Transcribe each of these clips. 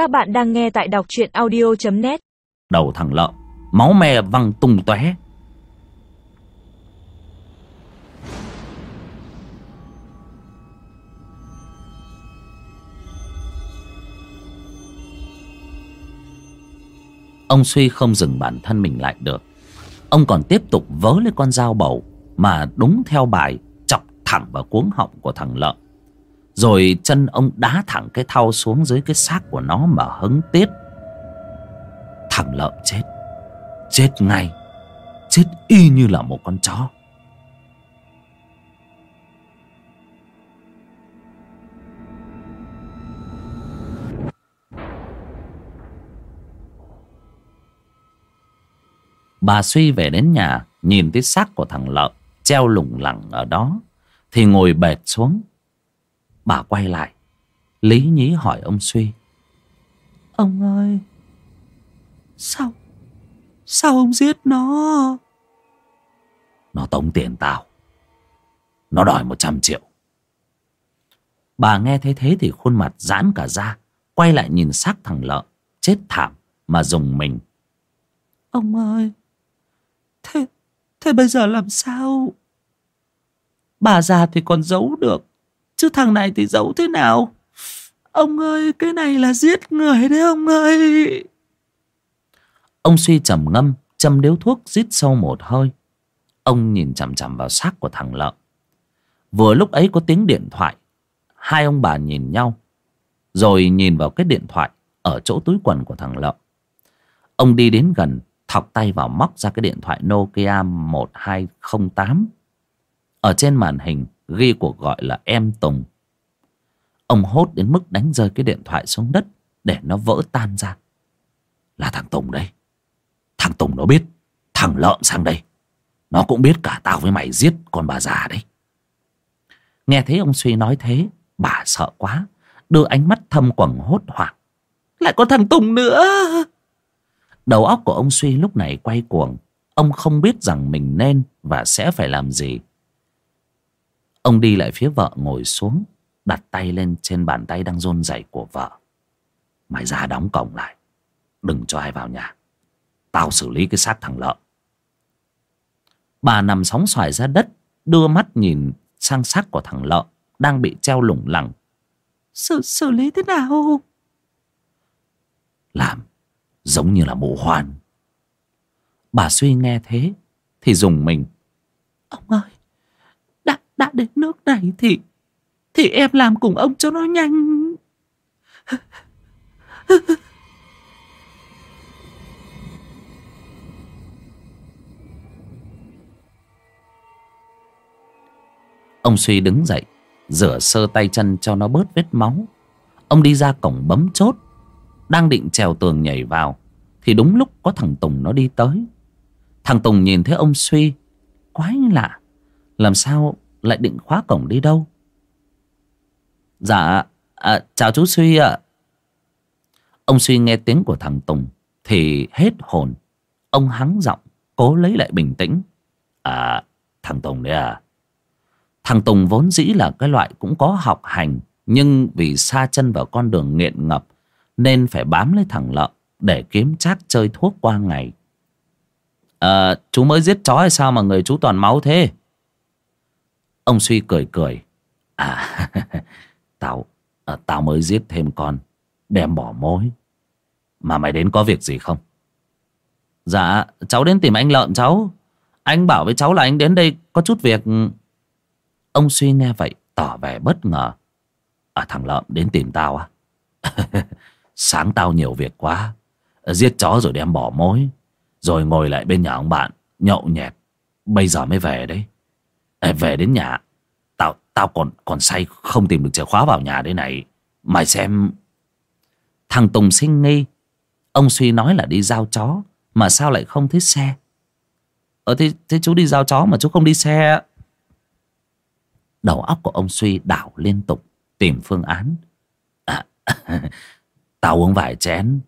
Các bạn đang nghe tại đọc truyện audio.net Đầu thằng lợn Máu me văng tung tóe. Ông Suy không dừng bản thân mình lại được. Ông còn tiếp tục vớ lấy con dao bầu, Mà đúng theo bài Chọc thẳng vào cuống họng của thằng lợn rồi chân ông đá thẳng cái thau xuống dưới cái xác của nó mà hứng tiết. Thằng lợn chết. Chết ngay. Chết y như là một con chó. Bà suy về đến nhà, Nhìn thấy xác của thằng lợn Treo lủng lẳng ở đó, Thì ngồi bệt xuống. Bà quay lại. Lý nhí hỏi ông suy. Ông ơi Sao Sao ông giết nó? Nó tống tiền tao. Nó đòi một trăm triệu. Bà nghe thấy thế thì khuôn mặt giãn cả ra Quay lại nhìn xác thằng lợn Chết thảm mà dùng mình. Ông ơi Thế Thế bây giờ làm sao? Bà già thì còn giấu được Chứ thằng này thì giấu thế nào? Ông ơi, cái này là giết người đấy ông ơi. Ông suy trầm ngâm, Châm điếu thuốc rít sâu một hơi. Ông nhìn chằm chằm vào xác của thằng lợn Vừa lúc ấy có tiếng điện thoại. Hai ông bà nhìn nhau, Rồi nhìn vào cái điện thoại Ở chỗ túi quần của thằng lợn Ông đi đến gần, Thọc tay vào móc ra cái điện thoại Nokia 1208 Ở trên màn hình Ghi cuộc gọi là em Tùng. Ông hốt đến mức đánh rơi cái điện thoại xuống đất Để nó vỡ tan ra. Là thằng Tùng đây Thằng Tùng nó biết, Thằng lợn sang đây. Nó cũng biết cả tao với mày giết con bà già đấy. Nghe thấy ông Suy nói thế, Bà sợ quá, Đưa ánh mắt thâm quầng hốt hoảng. Lại có thằng Tùng nữa. Đầu óc của ông Suy lúc này quay cuồng. Ông không biết rằng mình nên Và sẽ phải làm gì. Ông đi lại phía vợ ngồi xuống Đặt tay lên trên bàn tay đang rôn rẩy của vợ. Mày ra đóng cổng lại Đừng cho ai vào nhà. Tao xử lý cái xác thằng lợn Bà nằm sóng xoài ra đất Đưa mắt nhìn sang xác của thằng lợn Đang bị treo lủng lẳng. Xử, xử lý thế nào? Làm Giống như là mụ hoan. Bà suy nghe thế Thì dùng mình. Ông ơi! Đã, đến nước này thì Thì em làm cùng ông cho nó nhanh. Ông Suy đứng dậy Rửa sơ tay chân cho nó bớt vết máu. Ông đi ra cổng bấm chốt Đang định trèo tường nhảy vào Thì đúng lúc có thằng Tùng nó đi tới. Thằng Tùng nhìn thấy ông Suy Quái lạ Làm sao lại định khóa cổng đi đâu? Dạ à, Chào chú Suy ạ. Ông Suy nghe tiếng của thằng Tùng Thì hết hồn. Ông hắng giọng Cố lấy lại bình tĩnh. À thằng Tùng đấy à. Thằng Tùng vốn dĩ là cái loại cũng có học hành Nhưng vì xa chân vào con đường nghiện ngập Nên phải bám lấy thằng Lợn Để kiếm trác chơi thuốc qua ngày. À chú mới giết chó hay sao mà người chú toàn máu thế? Ông Suy cười cười. À Tao à, Tao mới giết thêm con Đem bỏ mối. Mà mày đến có việc gì không? Dạ cháu đến tìm anh Lợn cháu. Anh bảo với cháu là anh đến đây có chút việc. Ông Suy nghe vậy tỏ vẻ bất ngờ. À thằng Lợn đến tìm tao à Sáng tao nhiều việc quá Giết chó rồi đem bỏ mối. Rồi ngồi lại bên nhà ông bạn Nhậu nhẹt. Bây giờ mới về đấy. À, Về đến nhà Tao tao còn còn say không tìm được chìa khóa vào nhà đây này. Mày xem. Thằng Tùng sinh nghi. Ông Suy nói là đi giao chó Mà sao lại không thấy xe? Ờ thế, thế chú đi giao chó mà chú không đi xe Đầu óc của ông Suy đảo liên tục Tìm phương án. À, Tao uống vài chén.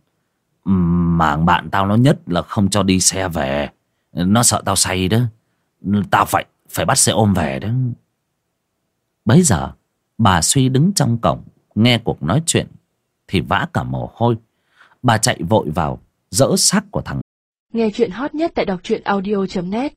Mà bạn tao nó nhất là không cho đi xe về. Nó sợ tao say đó. Tao phải phải bắt xe ôm về đó. Bấy giờ, Bà Suy đứng trong cổng, Nghe cuộc nói chuyện, thì vã cả mồ hôi. Bà chạy vội vào, dỡ xác của thằng Nghe chuyện hot nhất tại đọc truyện audio.net